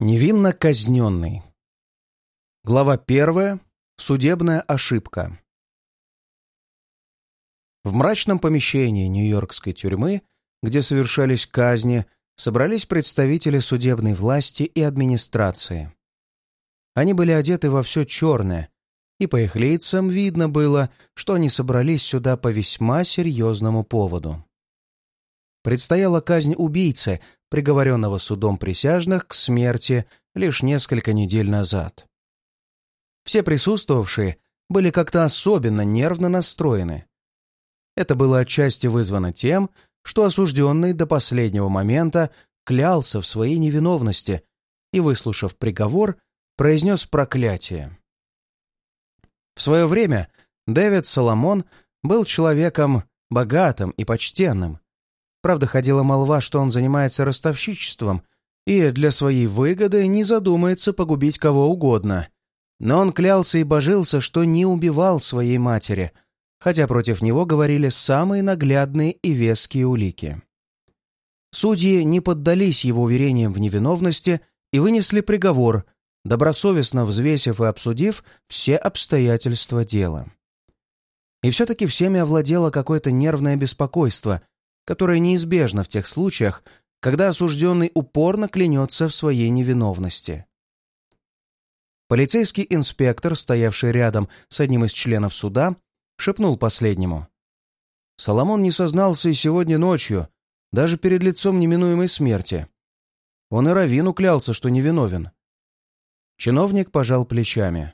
Невинно казненный. Глава первая. Судебная ошибка. В мрачном помещении Нью-Йоркской тюрьмы, где совершались казни, собрались представители судебной власти и администрации. Они были одеты во все черное, и по их лицам видно было, что они собрались сюда по весьма серьезному поводу. Предстояла казнь убийцы, приговоренного судом присяжных к смерти лишь несколько недель назад. Все присутствовавшие были как-то особенно нервно настроены. Это было отчасти вызвано тем, что осужденный до последнего момента клялся в своей невиновности и, выслушав приговор, произнес проклятие. В свое время Дэвид Соломон был человеком богатым и почтенным, Правда, ходила молва, что он занимается ростовщичеством и для своей выгоды не задумается погубить кого угодно. Но он клялся и божился, что не убивал своей матери, хотя против него говорили самые наглядные и веские улики. Судьи не поддались его уверениям в невиновности и вынесли приговор, добросовестно взвесив и обсудив все обстоятельства дела. И все-таки всеми овладело какое-то нервное беспокойство, которое неизбежно в тех случаях, когда осужденный упорно клянется в своей невиновности. Полицейский инспектор, стоявший рядом с одним из членов суда, шепнул последнему. Соломон не сознался и сегодня ночью, даже перед лицом неминуемой смерти. Он и Равину клялся, что невиновен. Чиновник пожал плечами.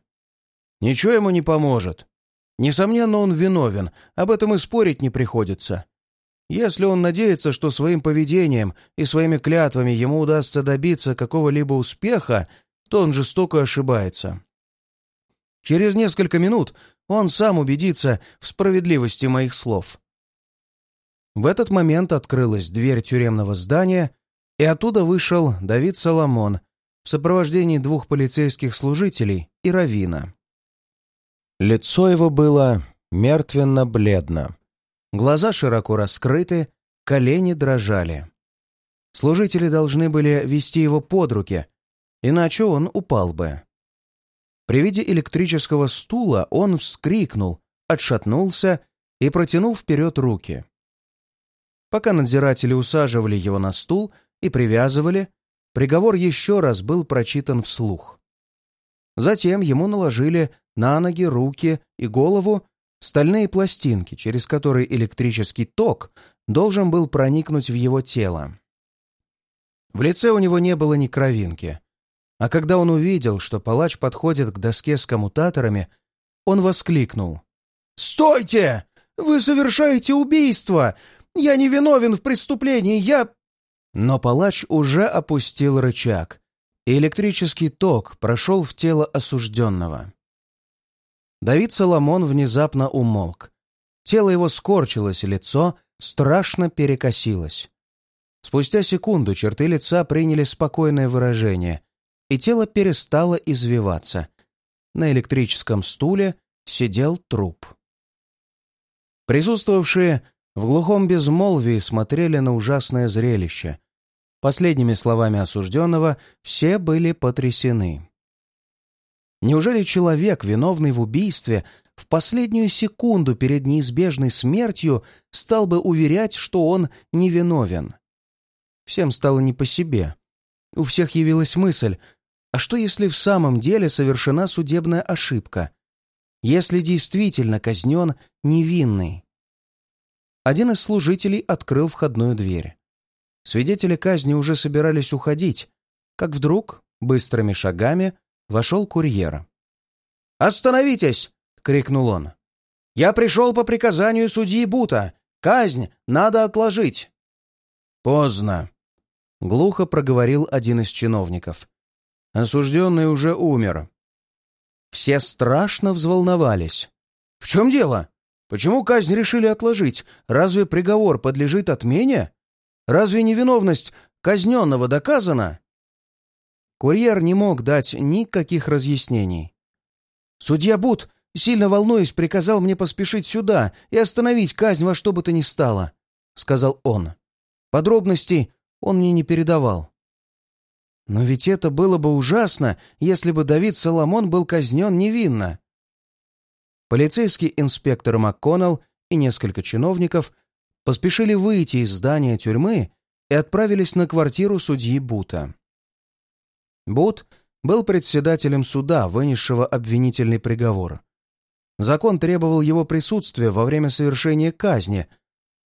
«Ничего ему не поможет. Несомненно, он виновен, об этом и спорить не приходится. Если он надеется, что своим поведением и своими клятвами ему удастся добиться какого-либо успеха, то он жестоко ошибается. Через несколько минут он сам убедится в справедливости моих слов. В этот момент открылась дверь тюремного здания, и оттуда вышел Давид Соломон в сопровождении двух полицейских служителей и Равина. Лицо его было мертвенно-бледно. Глаза широко раскрыты, колени дрожали. Служители должны были вести его под руки, иначе он упал бы. При виде электрического стула он вскрикнул, отшатнулся и протянул вперед руки. Пока надзиратели усаживали его на стул и привязывали, приговор еще раз был прочитан вслух. Затем ему наложили на ноги, руки и голову стальные пластинки, через которые электрический ток должен был проникнуть в его тело. В лице у него не было ни кровинки. А когда он увидел, что палач подходит к доске с коммутаторами, он воскликнул. «Стойте! Вы совершаете убийство! Я не виновен в преступлении, я...» Но палач уже опустил рычаг, и электрический ток прошел в тело осужденного. Давид Соломон внезапно умолк. Тело его скорчилось, лицо страшно перекосилось. Спустя секунду черты лица приняли спокойное выражение, и тело перестало извиваться. На электрическом стуле сидел труп. Присутствовавшие в глухом безмолвии смотрели на ужасное зрелище. Последними словами осужденного все были потрясены. Неужели человек, виновный в убийстве, в последнюю секунду перед неизбежной смертью стал бы уверять, что он невиновен? Всем стало не по себе. У всех явилась мысль, а что если в самом деле совершена судебная ошибка? Если действительно казнен невинный? Один из служителей открыл входную дверь. Свидетели казни уже собирались уходить, как вдруг, быстрыми шагами, вошел курьер. «Остановитесь!» — крикнул он. «Я пришел по приказанию судьи Бута. Казнь надо отложить». «Поздно», — глухо проговорил один из чиновников. «Осужденный уже умер». Все страшно взволновались. «В чем дело? Почему казнь решили отложить? Разве приговор подлежит отмене? Разве невиновность казненного доказана?» Курьер не мог дать никаких разъяснений. «Судья Бут, сильно волнуясь, приказал мне поспешить сюда и остановить казнь во что бы то ни стало», — сказал он. Подробностей он мне не передавал. Но ведь это было бы ужасно, если бы Давид Соломон был казнен невинно. Полицейский инспектор МакКоннелл и несколько чиновников поспешили выйти из здания тюрьмы и отправились на квартиру судьи Бута. Бут был председателем суда, вынесшего обвинительный приговор. Закон требовал его присутствия во время совершения казни,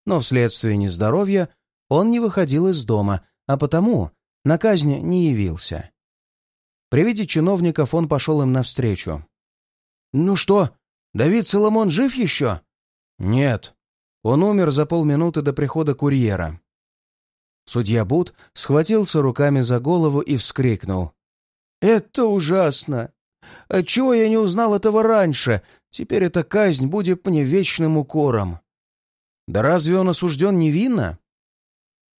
но вследствие нездоровья он не выходил из дома, а потому на казнь не явился. При виде чиновников он пошел им навстречу. «Ну что, Давид Соломон жив еще?» «Нет. Он умер за полминуты до прихода курьера». Судья Бут схватился руками за голову и вскрикнул. «Это ужасно! Отчего я не узнал этого раньше? Теперь эта казнь будет мне вечным укором». «Да разве он осужден невинно?»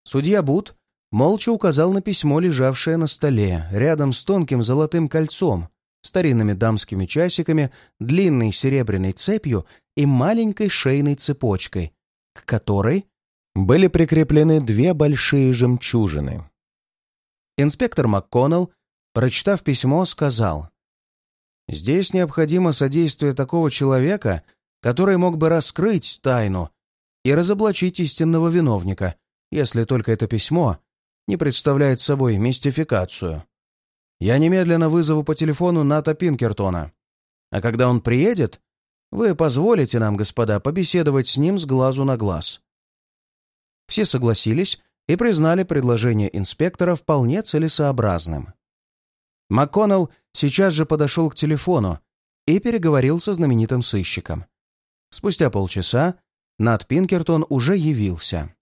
Судья Бут молча указал на письмо, лежавшее на столе, рядом с тонким золотым кольцом, старинными дамскими часиками, длинной серебряной цепью и маленькой шейной цепочкой, к которой были прикреплены две большие жемчужины. Инспектор МакКоннелл прочитав письмо, сказал, «Здесь необходимо содействие такого человека, который мог бы раскрыть тайну и разоблачить истинного виновника, если только это письмо не представляет собой мистификацию. Я немедленно вызову по телефону Ната Пинкертона, а когда он приедет, вы позволите нам, господа, побеседовать с ним с глазу на глаз». Все согласились и признали предложение инспектора вполне целесообразным. МакКоннелл сейчас же подошел к телефону и переговорил со знаменитым сыщиком. Спустя полчаса Нат Пинкертон уже явился.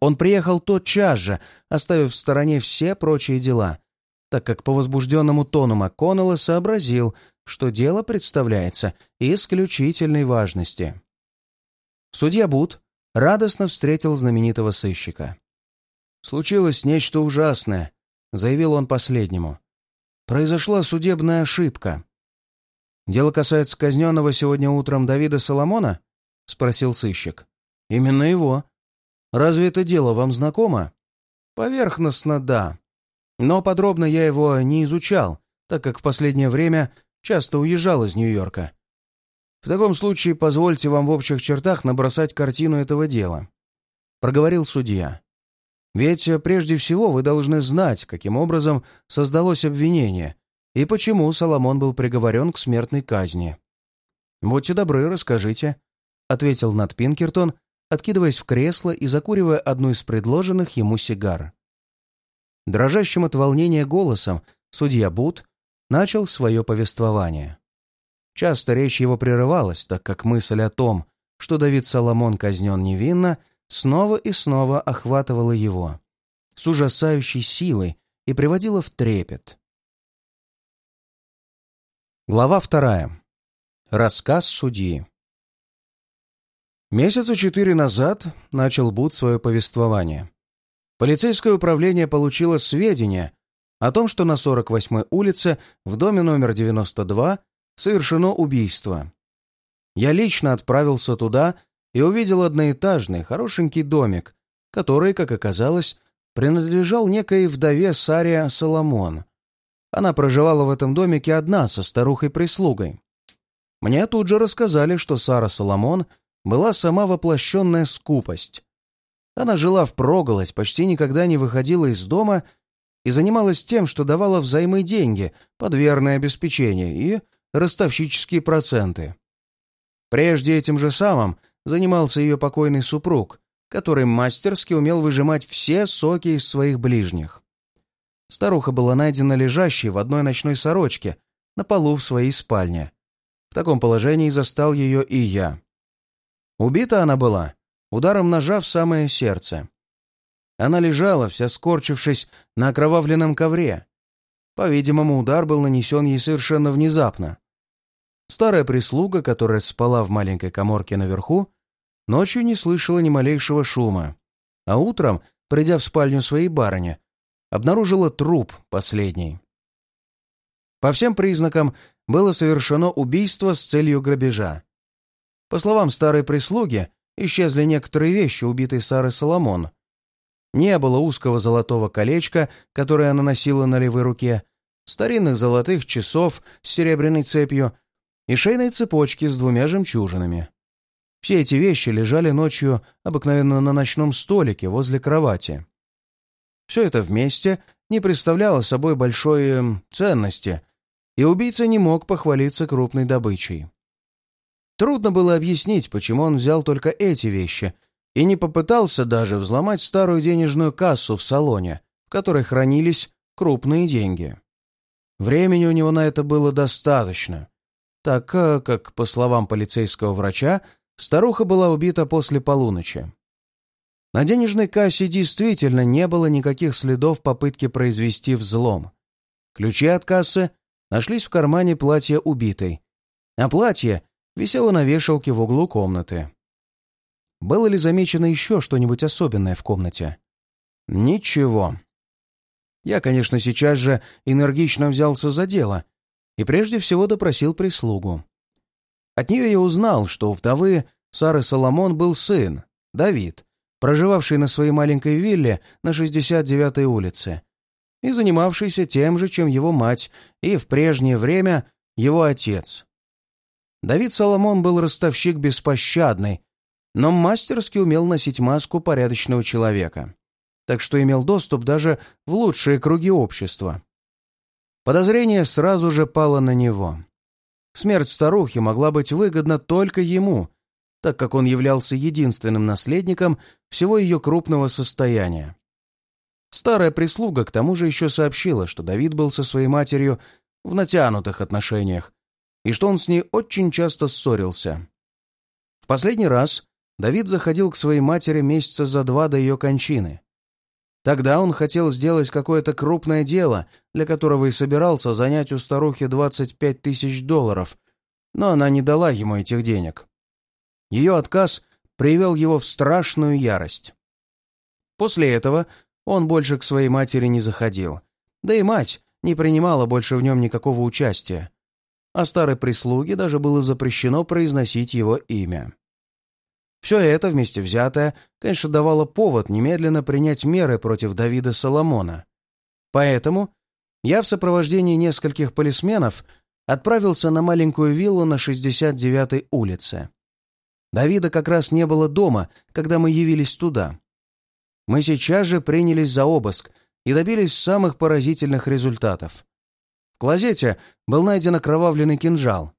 Он приехал тотчас же, оставив в стороне все прочие дела, так как по возбужденному тону МакКоннелла сообразил, что дело представляется исключительной важности. Судья Бут радостно встретил знаменитого сыщика. «Случилось нечто ужасное», — заявил он последнему. «Произошла судебная ошибка». «Дело касается казненного сегодня утром Давида Соломона?» — спросил сыщик. «Именно его. Разве это дело вам знакомо?» «Поверхностно, да. Но подробно я его не изучал, так как в последнее время часто уезжал из Нью-Йорка. В таком случае позвольте вам в общих чертах набросать картину этого дела», — проговорил судья. Ведь э, прежде всего вы должны знать, каким образом создалось обвинение и почему Соломон был приговорен к смертной казни. «Будьте добры, расскажите», — ответил Нат Пинкертон, откидываясь в кресло и закуривая одну из предложенных ему сигар. Дрожащим от волнения голосом судья Бут начал свое повествование. Часто речь его прерывалась, так как мысль о том, что Давид Соломон казнен невинно, снова и снова охватывала его с ужасающей силой и приводила в трепет. Глава вторая. Рассказ судьи. Месяца четыре назад начал Бут свое повествование. Полицейское управление получило сведения о том, что на 48-й улице в доме номер 92 совершено убийство. Я лично отправился туда и увидел одноэтажный, хорошенький домик, который, как оказалось, принадлежал некой вдове Сария Соломон. Она проживала в этом домике одна со старухой-прислугой. Мне тут же рассказали, что Сара Соломон была сама воплощенная скупость. Она жила впроголодь, почти никогда не выходила из дома и занималась тем, что давала взаймы деньги под верное обеспечение и ростовщические проценты. Прежде этим же самым занимался ее покойный супруг, который мастерски умел выжимать все соки из своих ближних. Старуха была найдена лежащей в одной ночной сорочке на полу в своей спальне. В таком положении застал ее и я. Убита она была ударом ножа в самое сердце. Она лежала, вся скорчившись на окровавленном ковре. По-видимому, удар был нанесен ей совершенно внезапно. Старая прислуга, которая спала в маленькой коморке наверху, ночью не слышала ни малейшего шума, а утром, придя в спальню своей барыни, обнаружила труп последней. По всем признакам было совершено убийство с целью грабежа. По словам старой прислуги, исчезли некоторые вещи убитой Сары Соломон. Не было узкого золотого колечка, которое она носила на левой руке, старинных золотых часов с серебряной цепью и шейной цепочки с двумя жемчужинами. Все эти вещи лежали ночью обыкновенно на ночном столике возле кровати. Все это вместе не представляло собой большой э, ценности, и убийца не мог похвалиться крупной добычей. Трудно было объяснить, почему он взял только эти вещи и не попытался даже взломать старую денежную кассу в салоне, в которой хранились крупные деньги. Времени у него на это было достаточно, так как, по словам полицейского врача, старуха была убита после полуночи. На денежной кассе действительно не было никаких следов попытки произвести взлом. Ключи от кассы нашлись в кармане платья убитой, а платье висело на вешалке в углу комнаты. Было ли замечено еще что-нибудь особенное в комнате? Ничего. Я, конечно, сейчас же энергично взялся за дело и прежде всего допросил прислугу. От нее я узнал, что у вдовы Сары Соломон был сын, Давид, проживавший на своей маленькой вилле на 69-й улице и занимавшийся тем же, чем его мать и в прежнее время его отец. Давид Соломон был ростовщик беспощадный, но мастерски умел носить маску порядочного человека так что имел доступ даже в лучшие круги общества. Подозрение сразу же пало на него. Смерть старухи могла быть выгодна только ему, так как он являлся единственным наследником всего ее крупного состояния. Старая прислуга к тому же еще сообщила, что Давид был со своей матерью в натянутых отношениях и что он с ней очень часто ссорился. В последний раз Давид заходил к своей матери месяца за два до ее кончины. Тогда он хотел сделать какое-то крупное дело, для которого и собирался занять у старухи 25 тысяч долларов, но она не дала ему этих денег. Ее отказ привел его в страшную ярость. После этого он больше к своей матери не заходил, да и мать не принимала больше в нем никакого участия, а старой прислуге даже было запрещено произносить его имя. Все это вместе взятое, конечно, давало повод немедленно принять меры против Давида Соломона. Поэтому я в сопровождении нескольких полисменов отправился на маленькую виллу на 69-й улице. Давида как раз не было дома, когда мы явились туда. Мы сейчас же принялись за обыск и добились самых поразительных результатов. В клозете был найден окровавленный кинжал,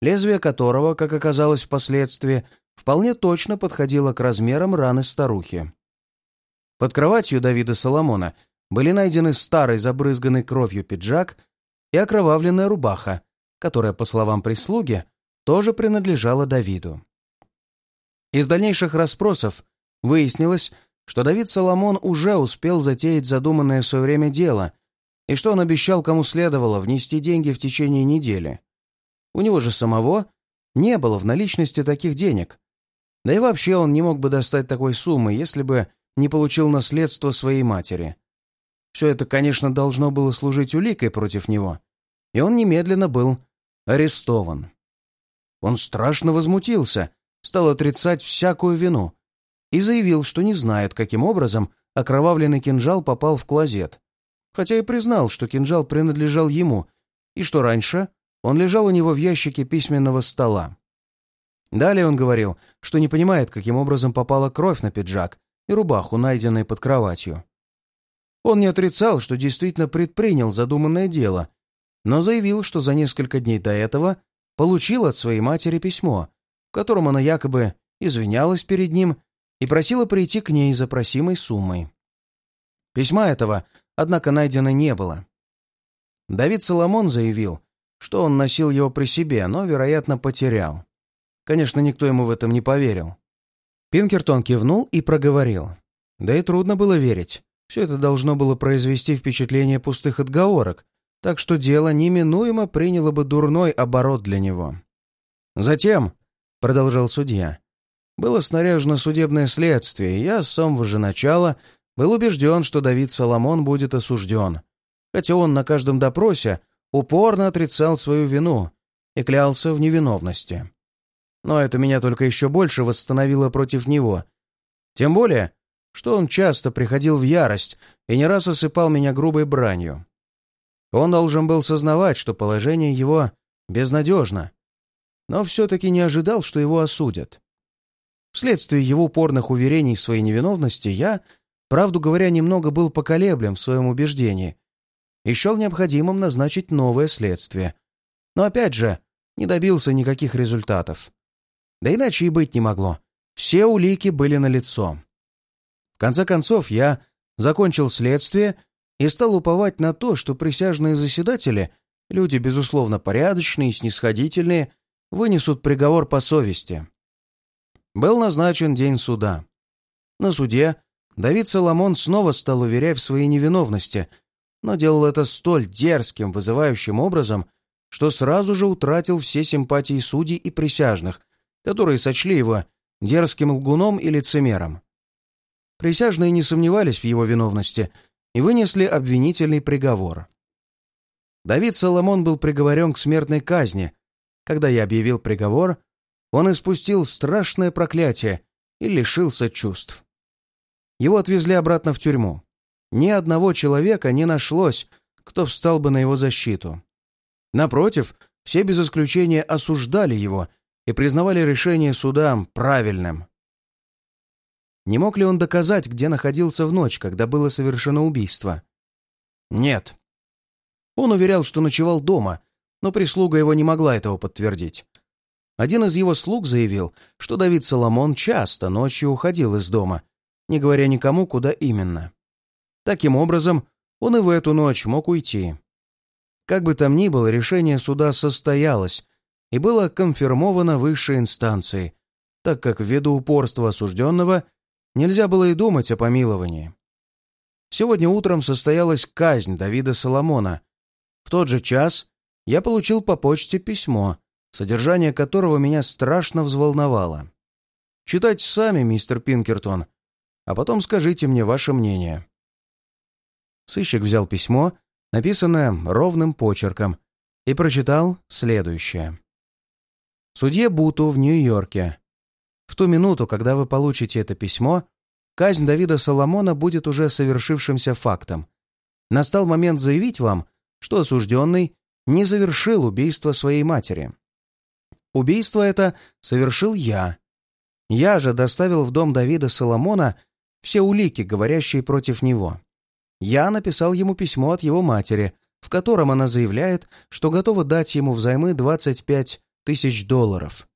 лезвие которого, как оказалось впоследствии, вполне точно подходила к размерам раны старухи. Под кроватью Давида Соломона были найдены старый забрызганный кровью пиджак и окровавленная рубаха, которая, по словам прислуги, тоже принадлежала Давиду. Из дальнейших расспросов выяснилось, что Давид Соломон уже успел затеять задуманное в свое время дело и что он обещал кому следовало внести деньги в течение недели. У него же самого не было в наличности таких денег, да и вообще он не мог бы достать такой суммы, если бы не получил наследство своей матери. Все это, конечно, должно было служить уликой против него, и он немедленно был арестован. Он страшно возмутился, стал отрицать всякую вину и заявил, что не знает, каким образом окровавленный кинжал попал в клозет, хотя и признал, что кинжал принадлежал ему и что раньше он лежал у него в ящике письменного стола. Далее он говорил, что не понимает, каким образом попала кровь на пиджак и рубаху, найденные под кроватью. Он не отрицал, что действительно предпринял задуманное дело, но заявил, что за несколько дней до этого получил от своей матери письмо, в котором она якобы извинялась перед ним и просила прийти к ней за просимой суммой. Письма этого, однако, найдено не было. Давид Соломон заявил, что он носил его при себе, но, вероятно, потерял. Конечно, никто ему в этом не поверил. Пинкертон кивнул и проговорил. Да и трудно было верить. Все это должно было произвести впечатление пустых отговорок, так что дело неминуемо приняло бы дурной оборот для него. Затем, — продолжал судья, — было снаряжено судебное следствие, и я с самого же начала был убежден, что Давид Соломон будет осужден, хотя он на каждом допросе упорно отрицал свою вину и клялся в невиновности но это меня только еще больше восстановило против него. Тем более, что он часто приходил в ярость и не раз осыпал меня грубой бранью. Он должен был сознавать, что положение его безнадежно, но все-таки не ожидал, что его осудят. Вследствие его упорных уверений в своей невиновности я, правду говоря, немного был поколеблем в своем убеждении и счел необходимым назначить новое следствие. Но опять же, не добился никаких результатов. Да иначе и быть не могло. Все улики были налицо. В конце концов, я закончил следствие и стал уповать на то, что присяжные заседатели, люди, безусловно, порядочные и снисходительные, вынесут приговор по совести. Был назначен день суда. На суде Давид Соломон снова стал уверять в своей невиновности, но делал это столь дерзким, вызывающим образом, что сразу же утратил все симпатии судей и присяжных, которые сочли его дерзким лгуном и лицемером. Присяжные не сомневались в его виновности и вынесли обвинительный приговор. Давид Соломон был приговорен к смертной казни. Когда я объявил приговор, он испустил страшное проклятие и лишился чувств. Его отвезли обратно в тюрьму. Ни одного человека не нашлось, кто встал бы на его защиту. Напротив, все без исключения осуждали его и признавали решение суда правильным. Не мог ли он доказать, где находился в ночь, когда было совершено убийство? Нет. Он уверял, что ночевал дома, но прислуга его не могла этого подтвердить. Один из его слуг заявил, что Давид Соломон часто ночью уходил из дома, не говоря никому, куда именно. Таким образом, он и в эту ночь мог уйти. Как бы там ни было, решение суда состоялось и было конфирмовано высшей инстанцией, так как ввиду упорства осужденного нельзя было и думать о помиловании. Сегодня утром состоялась казнь Давида Соломона. В тот же час я получил по почте письмо, содержание которого меня страшно взволновало. Читайте сами, мистер Пинкертон, а потом скажите мне ваше мнение. Сыщик взял письмо, написанное ровным почерком, и прочитал следующее. Судье Буту в Нью-Йорке. В ту минуту, когда вы получите это письмо, казнь Давида Соломона будет уже совершившимся фактом. Настал момент заявить вам, что осужденный не завершил убийство своей матери. Убийство это совершил я. Я же доставил в дом Давида Соломона все улики, говорящие против него. Я написал ему письмо от его матери, в котором она заявляет, что готова дать ему взаймы 25 тысяч долларов.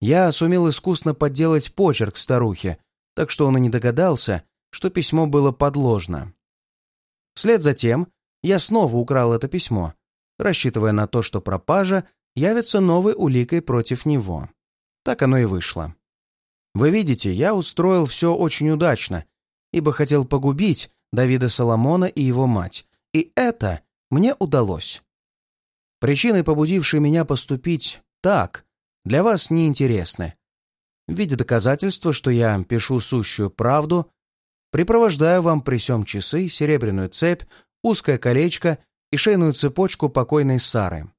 Я сумел искусно подделать почерк старухи, так что он и не догадался, что письмо было подложно. Вслед за тем я снова украл это письмо, рассчитывая на то, что пропажа явится новой уликой против него. Так оно и вышло. Вы видите, я устроил все очень удачно, ибо хотел погубить Давида Соломона и его мать, и это мне удалось. Причины, побудившие меня поступить так, для вас не интересны. В виде доказательства, что я пишу сущую правду, припровождаю вам при сём часы, серебряную цепь, узкое колечко и шейную цепочку покойной Сары.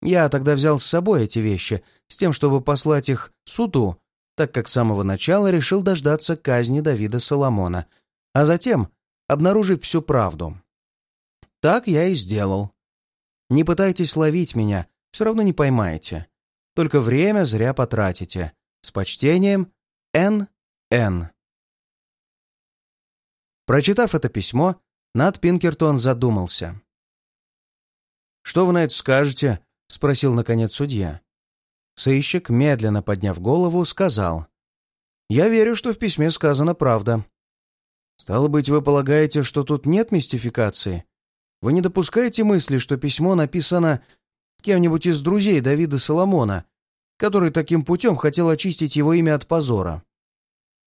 Я тогда взял с собой эти вещи, с тем, чтобы послать их суду, так как с самого начала решил дождаться казни Давида Соломона, а затем обнаружить всю правду. Так я и сделал. Не пытайтесь ловить меня, все равно не поймаете. Только время зря потратите. С почтением, Н.Н. Прочитав это письмо, Нат Пинкертон задумался. «Что вы на это скажете?» — спросил, наконец, судья. Сыщик, медленно подняв голову, сказал. «Я верю, что в письме сказана правда. Стало быть, вы полагаете, что тут нет мистификации? Вы не допускаете мысли, что письмо написано кем-нибудь из друзей Давида Соломона, который таким путем хотел очистить его имя от позора.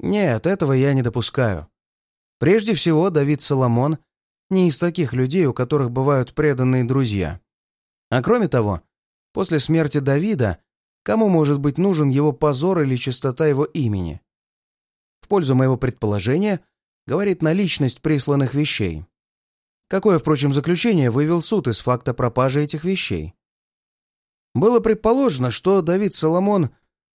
Нет, этого я не допускаю. Прежде всего, Давид Соломон не из таких людей, у которых бывают преданные друзья. А кроме того, после смерти Давида, кому может быть нужен его позор или чистота его имени? В пользу моего предположения говорит наличность присланных вещей. Какое, впрочем, заключение вывел суд из факта пропажи этих вещей? Было предположено, что Давид Соломон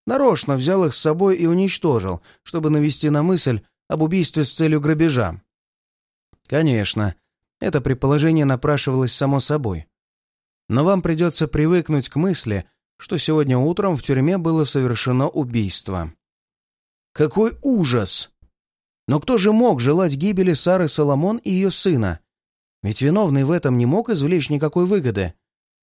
нарочно взял их с собой и уничтожил, чтобы навести на мысль, об убийстве с целью грабежа. Конечно, это предположение напрашивалось само собой. Но вам придется привыкнуть к мысли, что сегодня утром в тюрьме было совершено убийство. Какой ужас! Но кто же мог желать гибели Сары Соломон и ее сына? Ведь виновный в этом не мог извлечь никакой выгоды.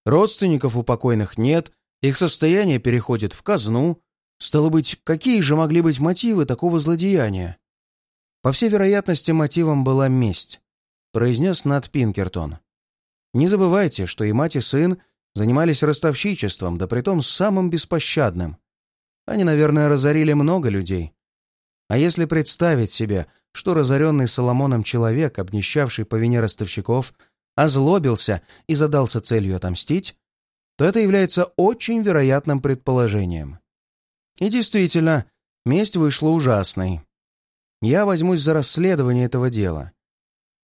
Родственников у покойных нет, их состояние переходит в казну. Стало быть, какие же могли быть мотивы такого злодеяния? По всей вероятности, мотивом была месть, произнес Нат Пинкертон. Не забывайте, что и мать, и сын занимались ростовщичеством, да притом самым беспощадным. Они, наверное, разорили много людей. А если представить себе, что разоренный Соломоном человек, обнищавший по вине ростовщиков, озлобился и задался целью отомстить, то это является очень вероятным предположением. И действительно, месть вышла ужасной. Я возьмусь за расследование этого дела.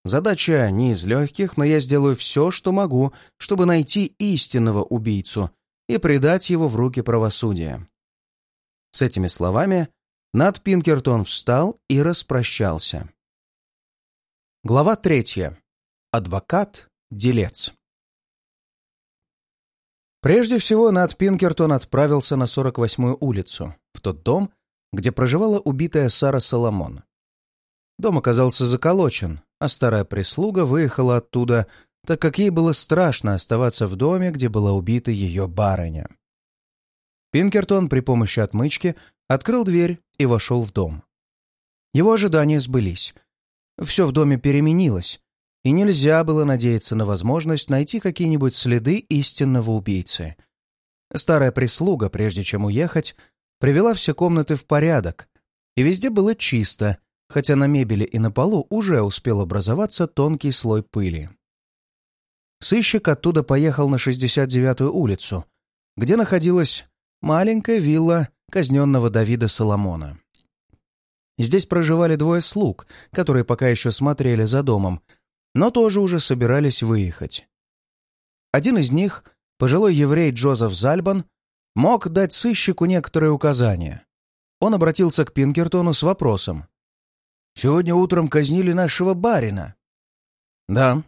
Задача не из легких, но я сделаю все, что могу, чтобы найти истинного убийцу и предать его в руки правосудия. С этими словами над Пинкертон встал и распрощался. Глава третья. Адвокат-делец. Прежде всего, Над Пинкертон отправился на 48-ю улицу, в тот дом, где проживала убитая Сара Соломон. Дом оказался заколочен, а старая прислуга выехала оттуда, так как ей было страшно оставаться в доме, где была убита ее барыня. Пинкертон при помощи отмычки открыл дверь и вошел в дом. Его ожидания сбылись. Все в доме переменилось, и нельзя было надеяться на возможность найти какие-нибудь следы истинного убийцы. Старая прислуга, прежде чем уехать, привела все комнаты в порядок, и везде было чисто, хотя на мебели и на полу уже успел образоваться тонкий слой пыли. Сыщик оттуда поехал на 69-ю улицу, где находилась маленькая вилла казненного Давида Соломона. Здесь проживали двое слуг, которые пока еще смотрели за домом, но тоже уже собирались выехать. Один из них, пожилой еврей Джозеф Зальбан, мог дать сыщику некоторые указания. Он обратился к Пинкертону с вопросом. «Сегодня утром казнили нашего барина». «Да».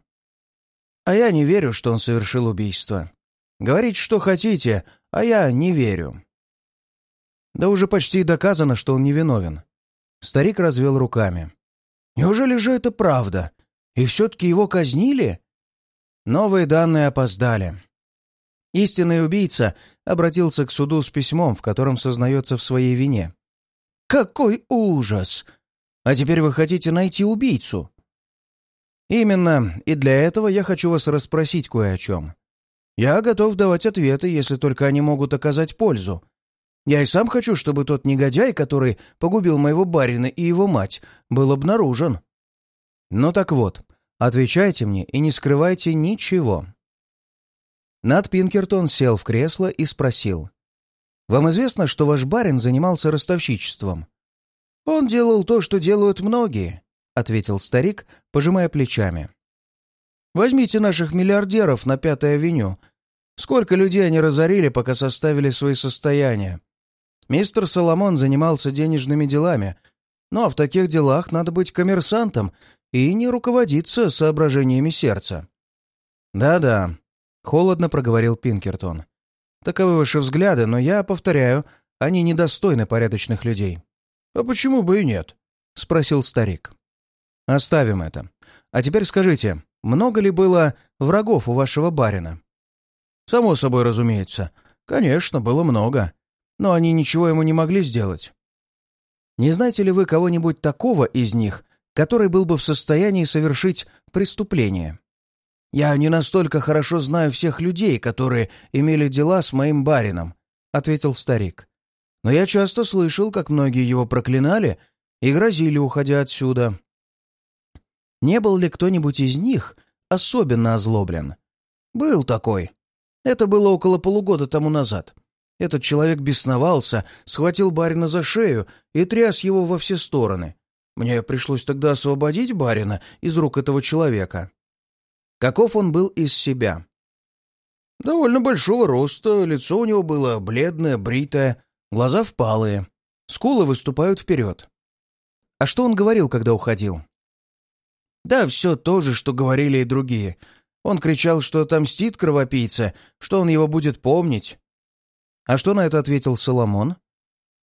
«А я не верю, что он совершил убийство. Говорите, что хотите, а я не верю». Да уже почти доказано, что он невиновен. Старик развел руками. «Неужели же это правда? И все-таки его казнили?» Новые данные опоздали. Истинный убийца обратился к суду с письмом, в котором сознается в своей вине. «Какой ужас! А теперь вы хотите найти убийцу?» «Именно, и для этого я хочу вас расспросить кое о чем. Я готов давать ответы, если только они могут оказать пользу, я и сам хочу, чтобы тот негодяй, который погубил моего барина и его мать, был обнаружен. Ну так вот, отвечайте мне и не скрывайте ничего. Над Пинкертон сел в кресло и спросил. «Вам известно, что ваш барин занимался ростовщичеством?» «Он делал то, что делают многие», — ответил старик, пожимая плечами. «Возьмите наших миллиардеров на Пятой авеню. Сколько людей они разорили, пока составили свои состояния. Мистер Соломон занимался денежными делами, но в таких делах надо быть коммерсантом и не руководиться соображениями сердца. «Да-да», — холодно проговорил Пинкертон. «Таковы ваши взгляды, но я повторяю, они недостойны порядочных людей». «А почему бы и нет?» — спросил старик. «Оставим это. А теперь скажите, много ли было врагов у вашего барина?» «Само собой разумеется. Конечно, было много но они ничего ему не могли сделать. Не знаете ли вы кого-нибудь такого из них, который был бы в состоянии совершить преступление? Я не настолько хорошо знаю всех людей, которые имели дела с моим барином, ответил старик. Но я часто слышал, как многие его проклинали и грозили, уходя отсюда. Не был ли кто-нибудь из них особенно озлоблен? Был такой. Это было около полугода тому назад. Этот человек бесновался, схватил барина за шею и тряс его во все стороны. Мне пришлось тогда освободить барина из рук этого человека. Каков он был из себя? Довольно большого роста, лицо у него было бледное, бритое, глаза впалые, скулы выступают вперед. А что он говорил, когда уходил?» «Да все то же, что говорили и другие. Он кричал, что отомстит кровопийце, что он его будет помнить». А что на это ответил Соломон?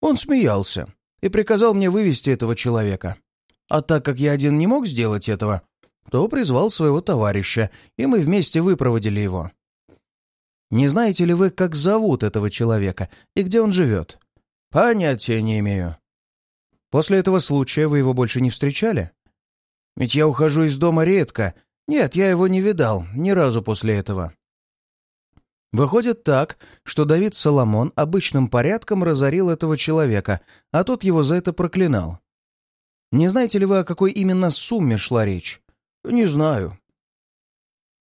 Он смеялся и приказал мне вывести этого человека. А так как я один не мог сделать этого, то призвал своего товарища, и мы вместе выпроводили его. Не знаете ли вы, как зовут этого человека и где он живет? Понятия не имею. После этого случая вы его больше не встречали? Ведь я ухожу из дома редко. Нет, я его не видал ни разу после этого. Выходит так, что Давид Соломон обычным порядком разорил этого человека, а тот его за это проклинал. Не знаете ли вы, о какой именно сумме шла речь? Не знаю.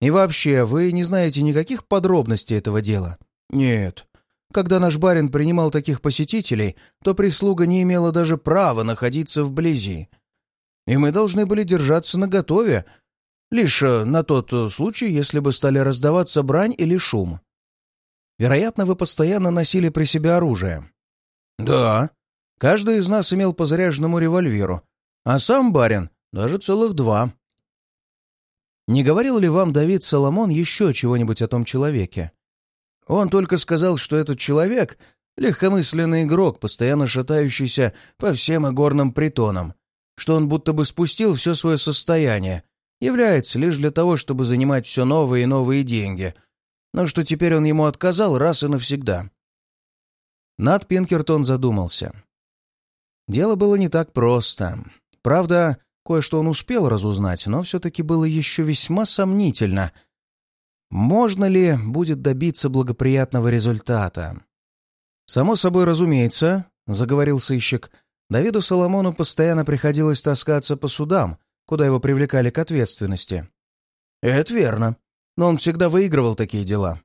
И вообще, вы не знаете никаких подробностей этого дела? Нет. Когда наш барин принимал таких посетителей, то прислуга не имела даже права находиться вблизи. И мы должны были держаться наготове, лишь э, на тот э, случай, если бы стали раздаваться брань или шум. Вероятно, вы постоянно носили при себе оружие. Да. Каждый из нас имел по заряженному револьверу, а сам барин даже целых два. Не говорил ли вам Давид Соломон еще чего-нибудь о том человеке? Он только сказал, что этот человек — легкомысленный игрок, постоянно шатающийся по всем игорным притонам, что он будто бы спустил все свое состояние, является лишь для того, чтобы занимать все новые и новые деньги, но что теперь он ему отказал раз и навсегда. Над Пинкертон задумался. Дело было не так просто. Правда, Кое-что он успел разузнать, но все-таки было еще весьма сомнительно. Можно ли будет добиться благоприятного результата? «Само собой разумеется», — заговорил сыщик, Давиду Соломону постоянно приходилось таскаться по судам, куда его привлекали к ответственности. «Это верно. Но он всегда выигрывал такие дела».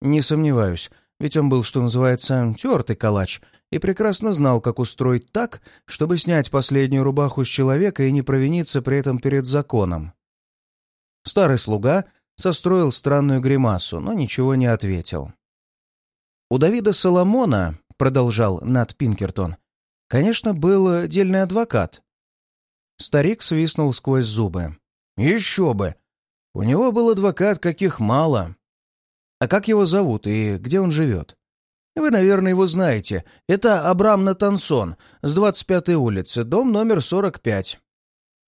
«Не сомневаюсь, ведь он был, что называется, тертый калач и прекрасно знал, как устроить так, чтобы снять последнюю рубаху с человека и не провиниться при этом перед законом. Старый слуга состроил странную гримасу, но ничего не ответил. «У Давида Соломона, — продолжал Нат Пинкертон, — конечно, был дельный адвокат». Старик свистнул сквозь зубы. «Еще бы! У него был адвокат, каких мало!» «А как его зовут и где он живет?» Вы, наверное, его знаете. Это Абрам Натансон с 25-й улицы, дом номер 45.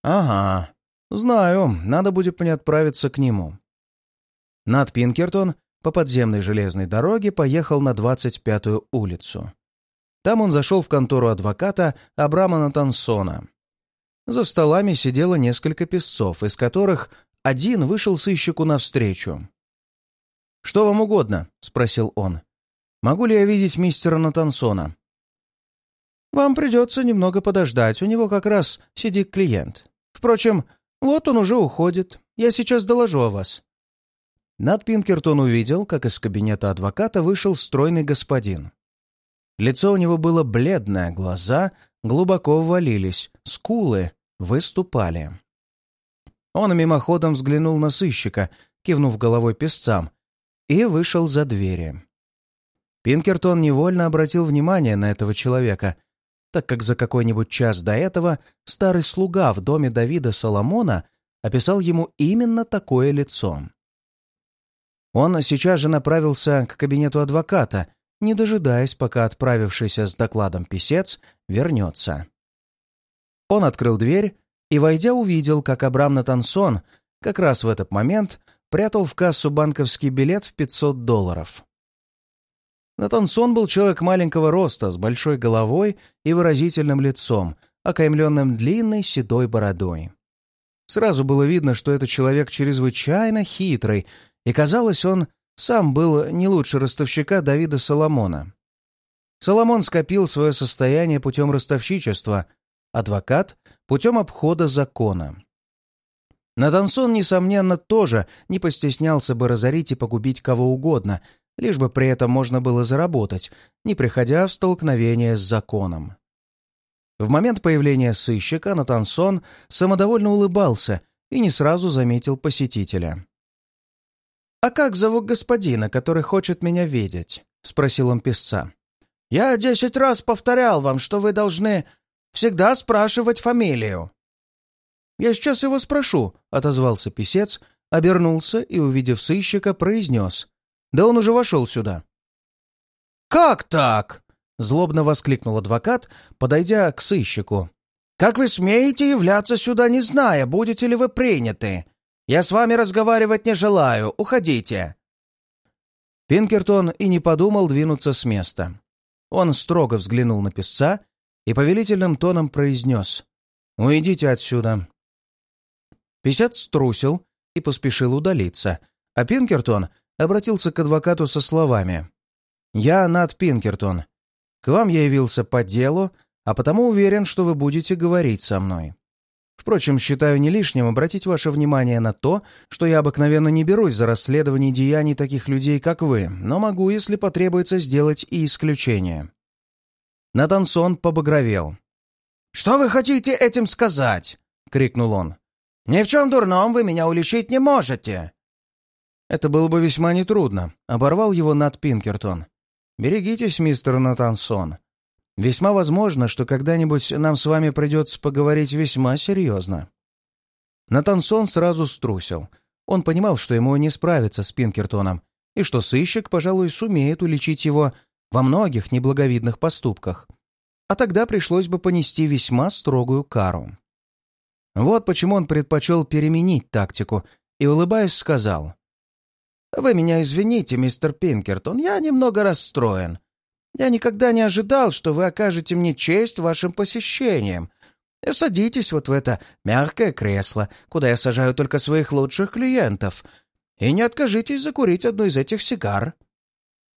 Ага, знаю. Надо будет мне отправиться к нему. Над Пинкертон по подземной железной дороге поехал на 25-ю улицу. Там он зашел в контору адвоката Абрама Натансона. За столами сидело несколько песцов, из которых один вышел сыщику навстречу. «Что вам угодно?» — спросил он. Могу ли я видеть мистера Натансона?» «Вам придется немного подождать, у него как раз сидит клиент. Впрочем, вот он уже уходит. Я сейчас доложу о вас». Над Пинкертон увидел, как из кабинета адвоката вышел стройный господин. Лицо у него было бледное, глаза глубоко ввалились, скулы выступали. Он мимоходом взглянул на сыщика, кивнув головой песцам, и вышел за двери. Пинкертон невольно обратил внимание на этого человека, так как за какой-нибудь час до этого старый слуга в доме Давида Соломона описал ему именно такое лицо. Он сейчас же направился к кабинету адвоката, не дожидаясь, пока отправившийся с докладом писец вернется. Он открыл дверь и, войдя, увидел, как Абрам Натансон как раз в этот момент прятал в кассу банковский билет в 500 долларов. Натансон был человек маленького роста, с большой головой и выразительным лицом, окаймленным длинной седой бородой. Сразу было видно, что этот человек чрезвычайно хитрый, и, казалось, он сам был не лучше ростовщика Давида Соломона. Соломон скопил свое состояние путем ростовщичества, адвокат — путем обхода закона. Натансон, несомненно, тоже не постеснялся бы разорить и погубить кого угодно — лишь бы при этом можно было заработать, не приходя в столкновение с законом. В момент появления сыщика Натансон самодовольно улыбался и не сразу заметил посетителя. «А как зовут господина, который хочет меня видеть?» — спросил он писца. «Я десять раз повторял вам, что вы должны...» всегда спрашивать фамилию». «Я сейчас его спрошу», — отозвался писец, обернулся и, увидев сыщика, произнес. «Да он уже вошел сюда». «Как так?» — злобно воскликнул адвокат, подойдя к сыщику. «Как вы смеете являться сюда, не зная, будете ли вы приняты? Я с вами разговаривать не желаю. Уходите!» Пинкертон и не подумал двинуться с места. Он строго взглянул на песца и повелительным тоном произнес «Уйдите отсюда». Песец струсил и поспешил удалиться, а Пинкертон обратился к адвокату со словами «Я Нат Пинкертон. К вам я явился по делу, а потому уверен, что вы будете говорить со мной. Впрочем, считаю не лишним обратить ваше внимание на то, что я обыкновенно не берусь за расследование деяний таких людей, как вы, но могу, если потребуется, сделать и исключение». Натансон побагровел. «Что вы хотите этим сказать?» — крикнул он. «Ни в чем дурном вы меня уличить не можете!» «Это было бы весьма нетрудно», — оборвал его Нат Пинкертон. «Берегитесь, мистер Натансон. Весьма возможно, что когда-нибудь нам с вами придется поговорить весьма серьезно». Натансон сразу струсил. Он понимал, что ему не справиться с Пинкертоном, и что сыщик, пожалуй, сумеет уличить его во многих неблаговидных поступках. А тогда пришлось бы понести весьма строгую кару. Вот почему он предпочел переменить тактику и, улыбаясь, сказал. «Вы меня извините, мистер Пинкертон, я немного расстроен. Я никогда не ожидал, что вы окажете мне честь вашим посещением. Садитесь вот в это мягкое кресло, куда я сажаю только своих лучших клиентов, и не откажитесь закурить одну из этих сигар».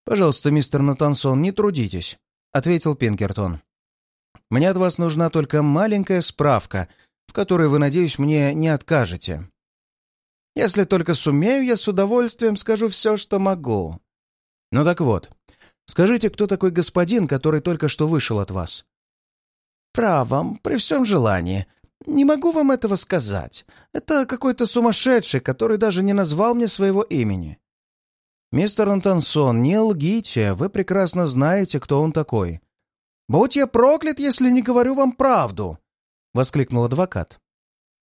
«Пожалуйста, мистер Натансон, не трудитесь», — ответил Пинкертон. «Мне от вас нужна только маленькая справка, в которой вы, надеюсь, мне не откажете». «Если только сумею, я с удовольствием скажу все, что могу». «Ну так вот, Скажите, кто такой господин, который только что вышел от вас?» «Право, при всем желании. Не могу вам этого сказать. Это какой-то сумасшедший, который даже не назвал мне своего имени». «Мистер Антонсон, не лгите, вы прекрасно знаете, кто он такой». «Будь я проклят, если не говорю вам правду!» — воскликнул адвокат.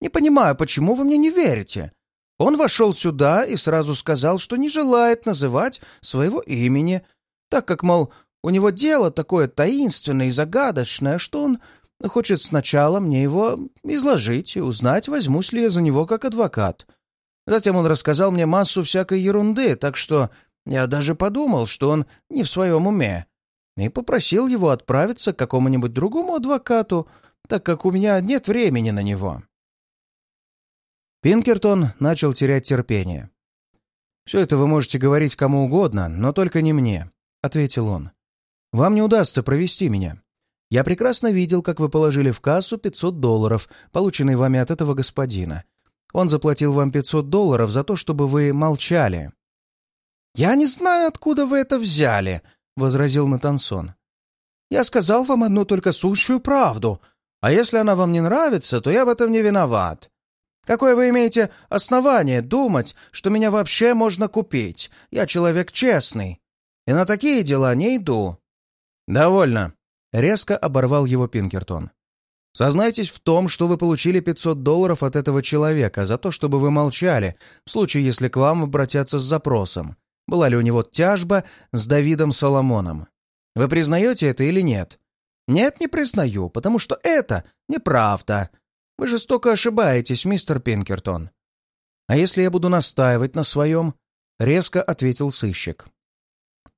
«Не понимаю, почему вы мне не верите? Он вошел сюда и сразу сказал, что не желает называть своего имени, так как, мол, у него дело такое таинственное и загадочное, что он хочет сначала мне его изложить и узнать, возьмусь ли я за него как адвокат. Затем он рассказал мне массу всякой ерунды, так что я даже подумал, что он не в своем уме, и попросил его отправиться к какому-нибудь другому адвокату, так как у меня нет времени на него. Пинкертон начал терять терпение. «Все это вы можете говорить кому угодно, но только не мне. — ответил он. «Вам не удастся провести меня. Я прекрасно видел, как вы положили в кассу 500 долларов, полученные вами от этого господина. Он заплатил вам 500 долларов за то, чтобы вы молчали». «Я не знаю, откуда вы это взяли», — возразил Натансон. «Я сказал вам одну только сущую правду, а если она вам не нравится, то я в этом не виноват. Какое вы имеете основание думать, что меня вообще можно купить? Я человек честный и на такие дела не иду». «Довольно», — резко оборвал его Пинкертон. «Сознайтесь в том, что вы получили 500 долларов от этого человека за то, чтобы вы молчали, в случае, если к вам обратятся с запросом. Была ли у него тяжба с Давидом Соломоном? Вы признаете это или нет?» «Нет, не признаю, потому что это неправда. Вы жестоко ошибаетесь, мистер Пинкертон». «А если я буду настаивать на своем?» — резко ответил сыщик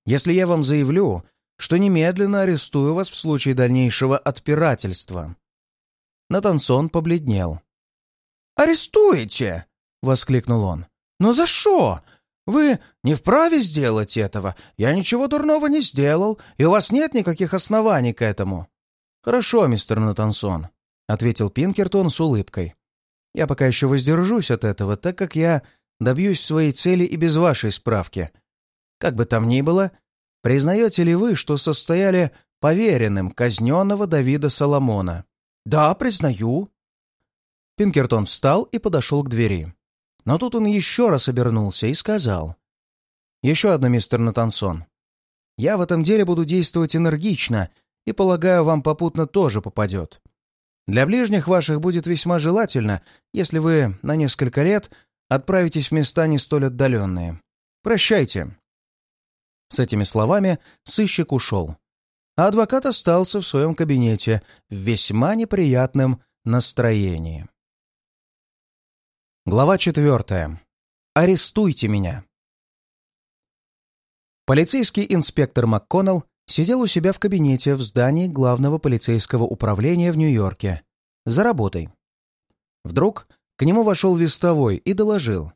если я вам заявлю, что немедленно арестую вас в случае дальнейшего отпирательства». Натансон побледнел. «Арестуете?» — воскликнул он. «Но за что? Вы не вправе сделать этого. Я ничего дурного не сделал, и у вас нет никаких оснований к этому». «Хорошо, мистер Натансон», — ответил Пинкертон с улыбкой. «Я пока еще воздержусь от этого, так как я добьюсь своей цели и без вашей справки. Как бы там ни было, признаете ли вы, что состояли поверенным казненного Давида Соломона? Да, признаю. Пинкертон встал и подошел к двери. Но тут он еще раз обернулся и сказал. «Еще одно, мистер Натансон. Я в этом деле буду действовать энергично и, полагаю, вам попутно тоже попадет. Для ближних ваших будет весьма желательно, если вы на несколько лет отправитесь в места не столь отдаленные. Прощайте». С этими словами сыщик ушел, а адвокат остался в своем кабинете в весьма неприятном настроении. Глава четвертая. Арестуйте меня. Полицейский инспектор МакКоннелл сидел у себя в кабинете в здании главного полицейского управления в Нью-Йорке. За работой. Вдруг к нему вошел вестовой и доложил.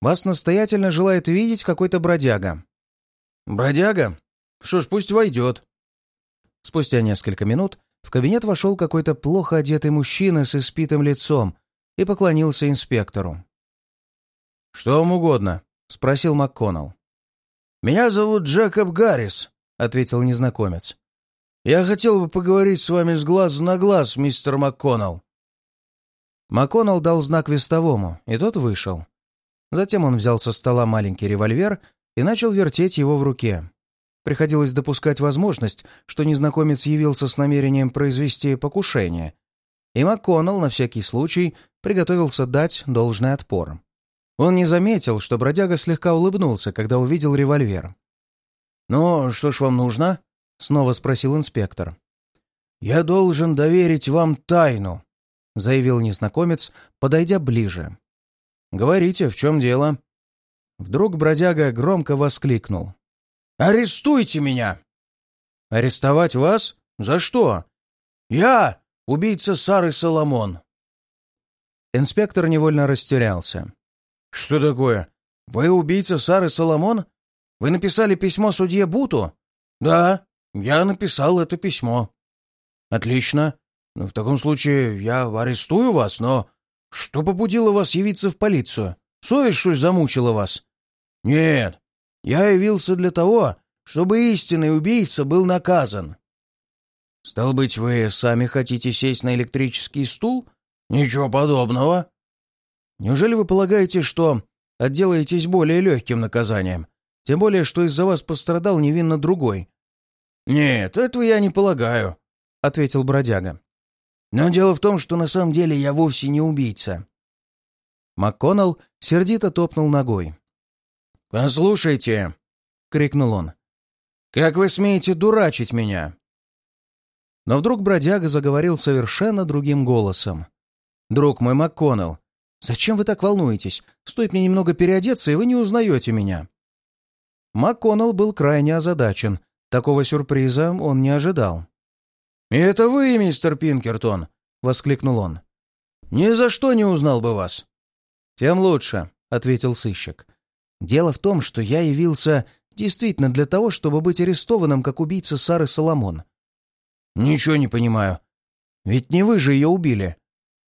«Вас настоятельно желает видеть какой-то бродяга». «Бродяга? Что ж, пусть войдет». Спустя несколько минут в кабинет вошел какой-то плохо одетый мужчина с испитым лицом и поклонился инспектору. «Что вам угодно?» — спросил МакКоннелл. «Меня зовут Джекоб Гаррис», — ответил незнакомец. «Я хотел бы поговорить с вами с глазу на глаз, мистер МакКоннелл». МакКоннелл дал знак вестовому, и тот вышел. Затем он взял со стола маленький револьвер и начал вертеть его в руке. Приходилось допускать возможность, что незнакомец явился с намерением произвести покушение, и МакКоннелл на всякий случай приготовился дать должный отпор. Он не заметил, что бродяга слегка улыбнулся, когда увидел револьвер. «Ну, что ж вам нужно?» — снова спросил инспектор. «Я должен доверить вам тайну», — заявил незнакомец, подойдя ближе. «Говорите, в чем дело?» Вдруг бродяга громко воскликнул. «Арестуйте меня!» «Арестовать вас? За что?» «Я убийца Сары Соломон». Инспектор невольно растерялся. «Что такое? Вы убийца Сары Соломон? Вы написали письмо судье Буту?» «Да, я написал это письмо». «Отлично. Ну, в таком случае я арестую вас, но что побудило вас явиться в полицию? Совесть, что ли, замучила вас?» «Нет, я явился для того, чтобы истинный убийца был наказан». «Стал быть, вы сами хотите сесть на электрический стул?» «Ничего подобного». Неужели вы полагаете, что отделаетесь более легким наказанием? Тем более, что из-за вас пострадал невинно другой. «Нет, этого я не полагаю», — ответил бродяга. «Но дело в том, что на самом деле я вовсе не убийца». МакКоннелл сердито топнул ногой. «Послушайте», — крикнул он, — «как вы смеете дурачить меня?» Но вдруг бродяга заговорил совершенно другим голосом. «Друг мой МакКоннелл, Зачем вы так волнуетесь? Стоит мне немного переодеться, и вы не узнаете меня». МакКоннелл был крайне озадачен. Такого сюрприза он не ожидал. «И это вы, мистер Пинкертон!» — воскликнул он. «Ни за что не узнал бы вас!» «Тем лучше», — ответил сыщик. «Дело в том, что я явился действительно для того, чтобы быть арестованным как убийца Сары Соломон». «Ничего не понимаю. Ведь не вы же ее убили».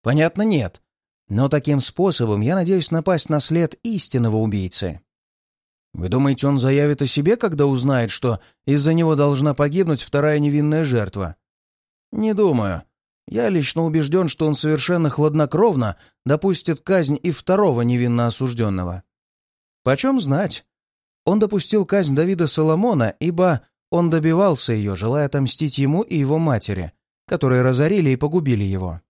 «Понятно, нет. Но таким способом я надеюсь напасть на след истинного убийцы. Вы думаете, он заявит о себе, когда узнает, что из-за него должна погибнуть вторая невинная жертва? Не думаю. Я лично убежден, что он совершенно хладнокровно допустит казнь и второго невинно осужденного. Почем знать? Он допустил казнь Давида Соломона, ибо он добивался ее, желая отомстить ему и его матери, которые разорили и погубили его.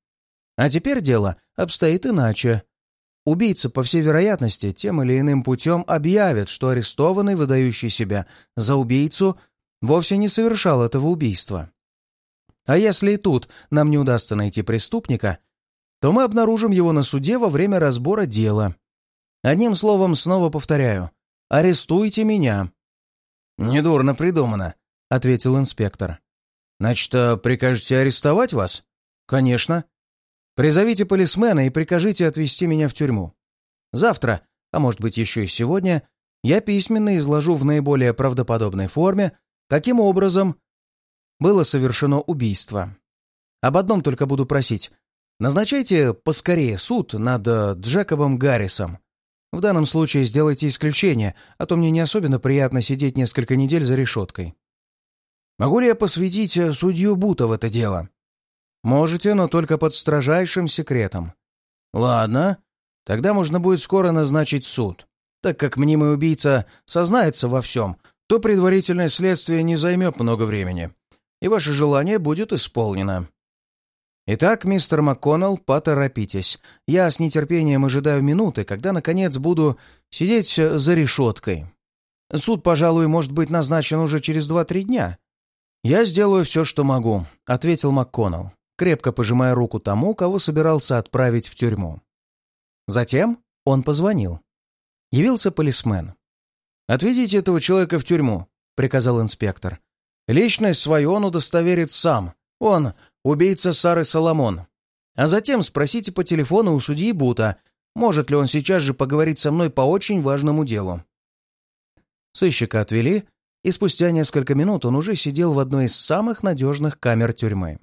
А теперь дело обстоит иначе. Убийца, по всей вероятности, тем или иным путем объявит, что арестованный, выдающий себя за убийцу, вовсе не совершал этого убийства. А если и тут нам не удастся найти преступника, то мы обнаружим его на суде во время разбора дела. Одним словом, снова повторяю, арестуйте меня. «Недурно придумано», — ответил инспектор. «Значит, а прикажете арестовать вас?» «Конечно. Призовите полисмена и прикажите отвезти меня в тюрьму. Завтра, а может быть еще и сегодня, я письменно изложу в наиболее правдоподобной форме, каким образом было совершено убийство. Об одном только буду просить. Назначайте поскорее суд над э, Джекобом Гаррисом. В данном случае сделайте исключение, а то мне не особенно приятно сидеть несколько недель за решеткой. Могу ли я посвятить э, судью Бута в это дело? Можете, но только под строжайшим секретом. Ладно, тогда можно будет скоро назначить суд. Так как мнимый убийца сознается во всем, то предварительное следствие не займет много времени, и ваше желание будет исполнено. «Итак, мистер МакКоннелл, поторопитесь. Я с нетерпением ожидаю минуты, когда, наконец, буду сидеть за решеткой. Суд, пожалуй, может быть назначен уже через два-три дня». «Я сделаю все, что могу», — ответил МакКоннелл, крепко пожимая руку тому, кого собирался отправить в тюрьму. Затем он позвонил. Явился полисмен. «Отведите этого человека в тюрьму», — приказал инспектор. «Личность свою он удостоверит сам. Он убийца Сары Соломон. А затем спросите по телефону у судьи Бута, может ли он сейчас же поговорить со мной по очень важному делу. Сыщика отвели, и спустя несколько минут он уже сидел в одной из самых надежных камер тюрьмы.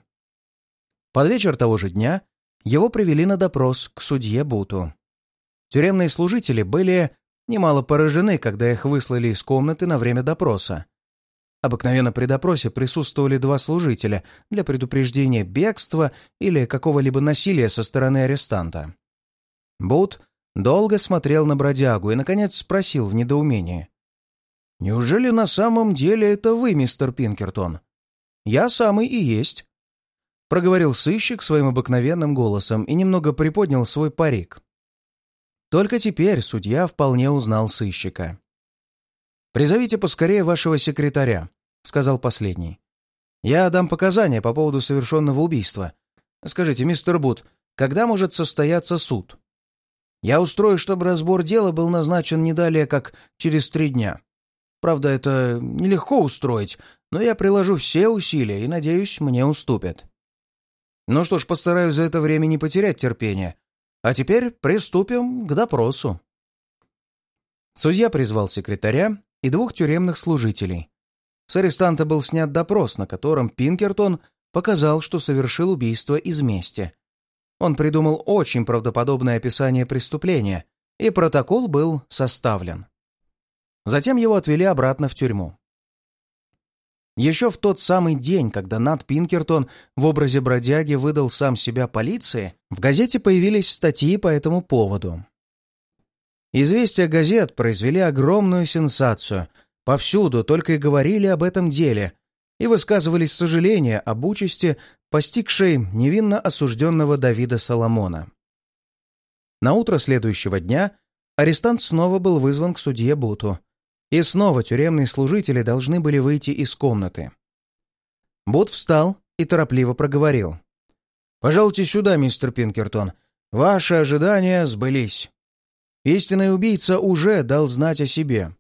Под вечер того же дня его привели на допрос к судье Буту. Тюремные служители были немало поражены, когда их выслали из комнаты на время допроса. Обыкновенно при допросе присутствовали два служителя для предупреждения бегства или какого-либо насилия со стороны арестанта. Бут долго смотрел на бродягу и, наконец, спросил в недоумении. «Неужели на самом деле это вы, мистер Пинкертон?» «Я самый и есть», — проговорил сыщик своим обыкновенным голосом и немного приподнял свой парик. Только теперь судья вполне узнал сыщика. «Призовите поскорее вашего секретаря», — сказал последний. «Я дам показания по поводу совершенного убийства. Скажите, мистер Бут, когда может состояться суд?» «Я устрою, чтобы разбор дела был назначен не далее, как через три дня. Правда, это нелегко устроить, но я приложу все усилия и, надеюсь, мне уступят». «Ну что ж, постараюсь за это время не потерять терпение. А теперь приступим к допросу». Судья призвал секретаря и двух тюремных служителей. С арестанта был снят допрос, на котором Пинкертон показал, что совершил убийство из мести. Он придумал очень правдоподобное описание преступления, и протокол был составлен. Затем его отвели обратно в тюрьму. Еще в тот самый день, когда Нат Пинкертон в образе бродяги выдал сам себя полиции, в газете появились статьи по этому поводу. Известия газет произвели огромную сенсацию. Повсюду только и говорили об этом деле и высказывались сожаления об участи, постигшей невинно осужденного Давида Соломона. На утро следующего дня арестант снова был вызван к судье Буту, и снова тюремные служители должны были выйти из комнаты. Бут встал и торопливо проговорил. «Пожалуйте сюда, мистер Пинкертон. Ваши ожидания сбылись». Истинный убийца уже дал знать о себе.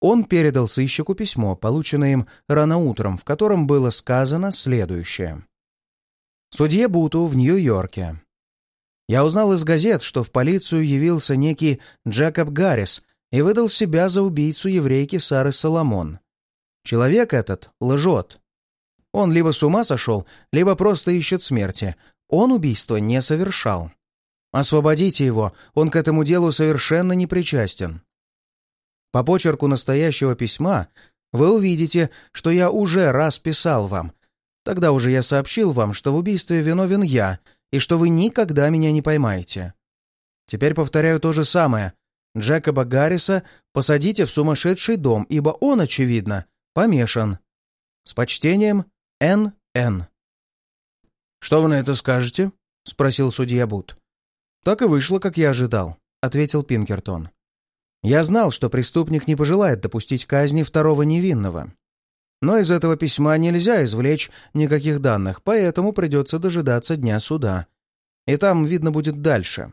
Он передал сыщику письмо, полученное им рано утром, в котором было сказано следующее. Судье Буту в Нью-Йорке. Я узнал из газет, что в полицию явился некий Джекоб Гаррис и выдал себя за убийцу еврейки Сары Соломон. Человек этот лжет. Он либо с ума сошел, либо просто ищет смерти. Он убийство не совершал. Освободите его, он к этому делу совершенно не причастен. По почерку настоящего письма вы увидите, что я уже раз писал вам. Тогда уже я сообщил вам, что в убийстве виновен я, и что вы никогда меня не поймаете. Теперь повторяю то же самое. Джекоба Гарриса посадите в сумасшедший дом, ибо он, очевидно, помешан. С почтением, Н.Н. «Что вы на это скажете?» — спросил судья Бут. «Так и вышло, как я ожидал», — ответил Пинкертон. «Я знал, что преступник не пожелает допустить казни второго невинного. Но из этого письма нельзя извлечь никаких данных, поэтому придется дожидаться дня суда. И там видно будет дальше».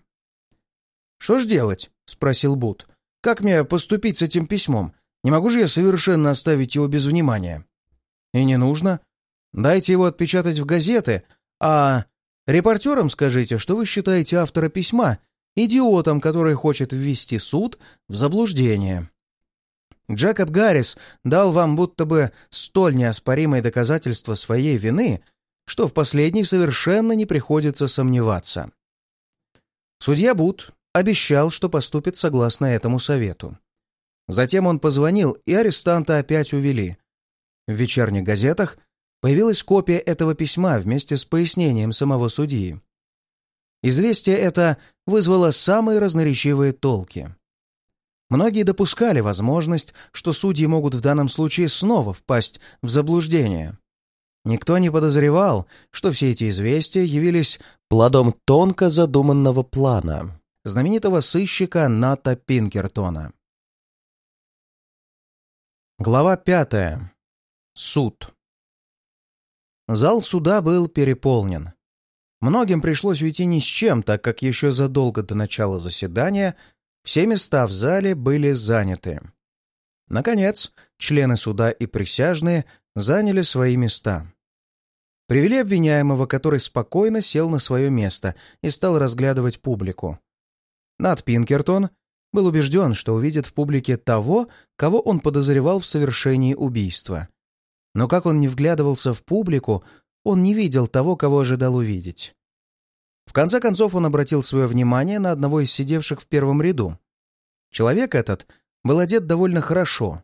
«Что ж делать?» — спросил Бут. «Как мне поступить с этим письмом? Не могу же я совершенно оставить его без внимания?» «И не нужно. Дайте его отпечатать в газеты, а Репортерам скажите, что вы считаете автора письма идиотом, который хочет ввести суд в заблуждение. Джекоб Гаррис дал вам будто бы столь неоспоримые доказательства своей вины, что в последней совершенно не приходится сомневаться. Судья Бут обещал, что поступит согласно этому совету. Затем он позвонил, и арестанта опять увели. В вечерних газетах Появилась копия этого письма вместе с пояснением самого судьи. Известие это вызвало самые разноречивые толки. Многие допускали возможность, что судьи могут в данном случае снова впасть в заблуждение. Никто не подозревал, что все эти известия явились плодом тонко задуманного плана знаменитого сыщика Ната Пинкертона. Глава пятая. Суд. Зал суда был переполнен. Многим пришлось уйти ни с чем, так как еще задолго до начала заседания все места в зале были заняты. Наконец, члены суда и присяжные заняли свои места. Привели обвиняемого, который спокойно сел на свое место и стал разглядывать публику. Над Пинкертон был убежден, что увидит в публике того, кого он подозревал в совершении убийства. Но как он не вглядывался в публику, он не видел того, кого ожидал увидеть. В конце концов он обратил свое внимание на одного из сидевших в первом ряду. Человек этот был одет довольно хорошо.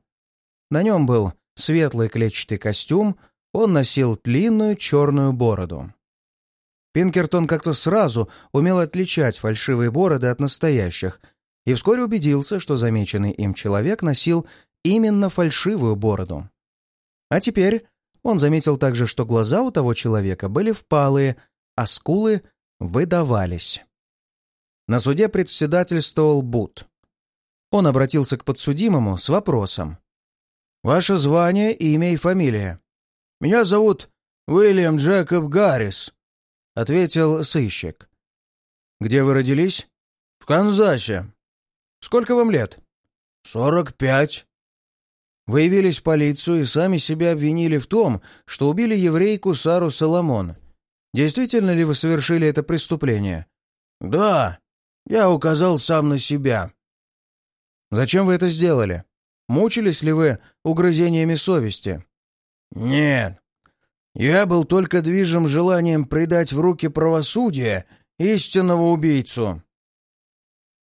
На нем был светлый клетчатый костюм, он носил длинную черную бороду. Пинкертон как-то сразу умел отличать фальшивые бороды от настоящих и вскоре убедился, что замеченный им человек носил именно фальшивую бороду. А теперь он заметил также, что глаза у того человека были впалые, а скулы выдавались. На суде председательствовал Бут. Он обратился к подсудимому с вопросом. «Ваше звание, имя и фамилия?» «Меня зовут Уильям Джекоб Гаррис», — ответил сыщик. «Где вы родились?» «В Канзасе». «Сколько вам лет?» «Сорок пять». Вы явились в полицию и сами себя обвинили в том, что убили еврейку Сару Соломон. Действительно ли вы совершили это преступление? Да, я указал сам на себя. Зачем вы это сделали? Мучились ли вы угрызениями совести? Нет. Я был только движим желанием предать в руки правосудия истинного убийцу.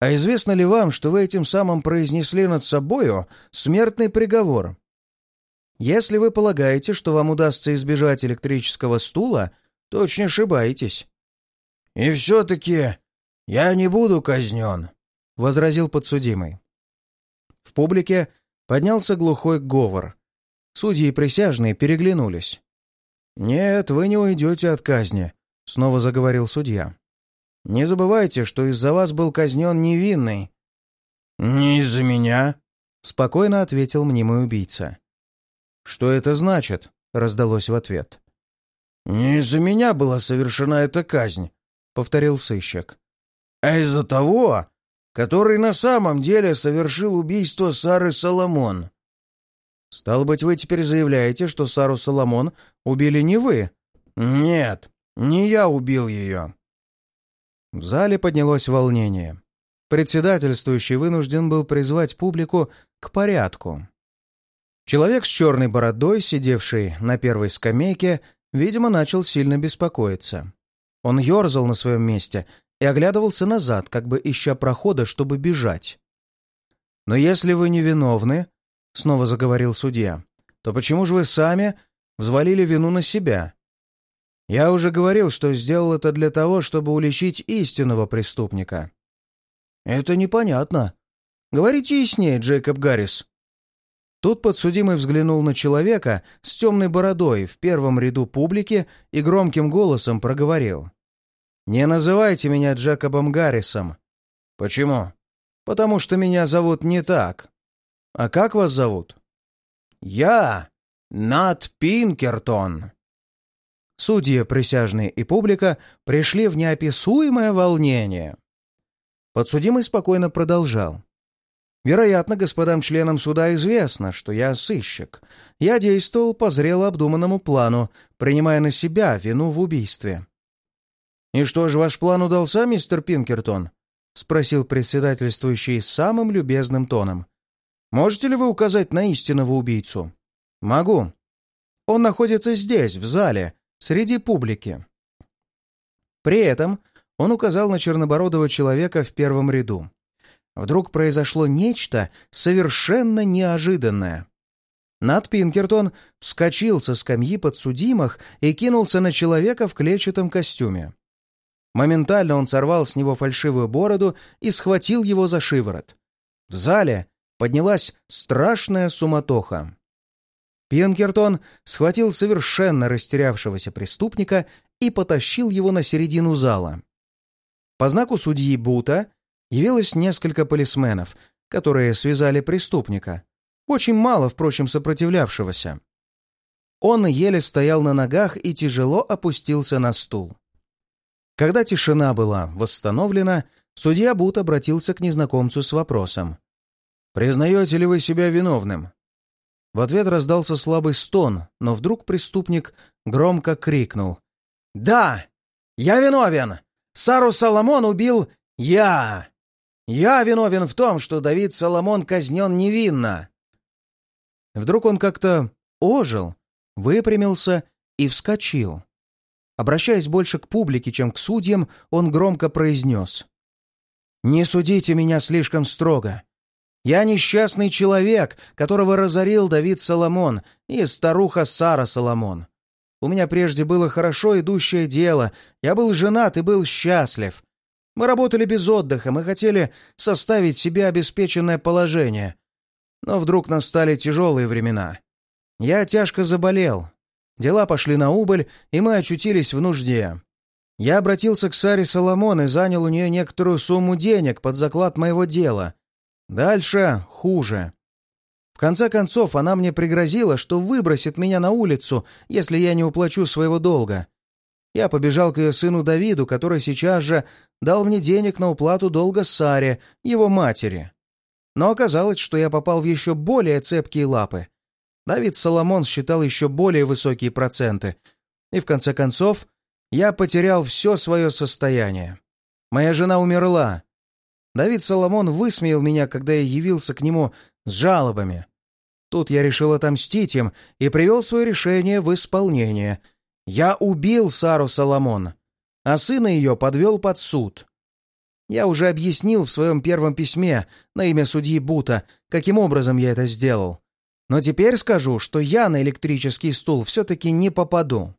А известно ли вам, что вы этим самым произнесли над собою смертный приговор? Если вы полагаете, что вам удастся избежать электрического стула, то очень ошибаетесь. — И все-таки я не буду казнен, — возразил подсудимый. В публике поднялся глухой говор. Судьи и присяжные переглянулись. «Нет, вы не уйдете от казни», — снова заговорил судья. Не забывайте, что из-за вас был казнен невинный». «Не из-за меня», — спокойно ответил мнимый убийца. «Что это значит?» — раздалось в ответ. «Не из-за меня была совершена эта казнь», — повторил сыщик. «А из-за того, который на самом деле совершил убийство Сары Соломон». «Стало быть, вы теперь заявляете, что Сару Соломон убили не вы?» «Нет, не я убил ее», в зале поднялось волнение. Председательствующий вынужден был призвать публику к порядку. Человек с черной бородой, сидевший на первой скамейке, видимо, начал сильно беспокоиться. Он ерзал на своем месте и оглядывался назад, как бы ища прохода, чтобы бежать. «Но если вы невиновны, — снова заговорил судья, — то почему же вы сами взвалили вину на себя? Я уже говорил, что сделал это для того, чтобы уличить истинного преступника. Это непонятно. Говорите яснее, Джейкоб Гаррис. Тут подсудимый взглянул на человека с темной бородой в первом ряду публики и громким голосом проговорил. «Не называйте меня Джекобом Гаррисом». «Почему?» «Потому что меня зовут не так». «А как вас зовут?» «Я Нат Пинкертон». Судьи, присяжные и публика пришли в неописуемое волнение. Подсудимый спокойно продолжал. «Вероятно, господам членам суда известно, что я сыщик. Я действовал по зрело обдуманному плану, принимая на себя вину в убийстве». «И что же ваш план удался, мистер Пинкертон?» — спросил председательствующий самым любезным тоном. «Можете ли вы указать на истинного убийцу?» «Могу. Он находится здесь, в зале, среди публики. При этом он указал на чернобородого человека в первом ряду. Вдруг произошло нечто совершенно неожиданное. Нат Пинкертон вскочил со скамьи подсудимых и кинулся на человека в клетчатом костюме. Моментально он сорвал с него фальшивую бороду и схватил его за шиворот. В зале поднялась страшная суматоха. Пинкертон схватил совершенно растерявшегося преступника и потащил его на середину зала. По знаку судьи Бута явилось несколько полисменов, которые связали преступника, очень мало, впрочем, сопротивлявшегося. Он еле стоял на ногах и тяжело опустился на стул. Когда тишина была восстановлена, судья Бут обратился к незнакомцу с вопросом. «Признаете ли вы себя виновным?» В ответ раздался слабый стон, но вдруг преступник громко крикнул. «Да! Я виновен! Сару Соломон убил я! Я виновен в том, что Давид Соломон казнен невинно!» Вдруг он как-то ожил, выпрямился и вскочил. Обращаясь больше к публике, чем к судьям, он громко произнес. «Не судите меня слишком строго. Я несчастный человек, которого разорил Давид Соломон и старуха Сара Соломон. У меня прежде было хорошо идущее дело, я был женат и был счастлив. Мы работали без отдыха, мы хотели составить себе обеспеченное положение. Но вдруг настали тяжелые времена. Я тяжко заболел. Дела пошли на убыль, и мы очутились в нужде. Я обратился к Саре Соломон и занял у нее некоторую сумму денег под заклад моего дела — Дальше хуже. В конце концов, она мне пригрозила, что выбросит меня на улицу, если я не уплачу своего долга. Я побежал к ее сыну Давиду, который сейчас же дал мне денег на уплату долга Саре, его матери. Но оказалось, что я попал в еще более цепкие лапы. Давид Соломон считал еще более высокие проценты, и в конце концов я потерял все свое состояние. Моя жена умерла, Давид Соломон высмеял меня, когда я явился к нему с жалобами. Тут я решил отомстить им и привел свое решение в исполнение. Я убил Сару Соломон, а сына ее подвел под суд. Я уже объяснил в своем первом письме на имя судьи Бута, каким образом я это сделал. Но теперь скажу, что я на электрический стул все-таки не попаду.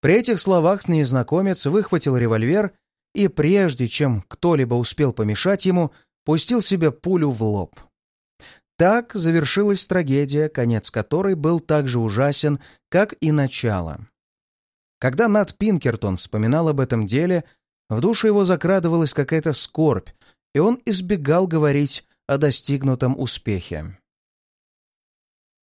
При этих словах незнакомец выхватил револьвер и прежде чем кто-либо успел помешать ему, пустил себе пулю в лоб. Так завершилась трагедия, конец которой был так же ужасен, как и начало. Когда Нат Пинкертон вспоминал об этом деле, в душу его закрадывалась какая-то скорбь, и он избегал говорить о достигнутом успехе.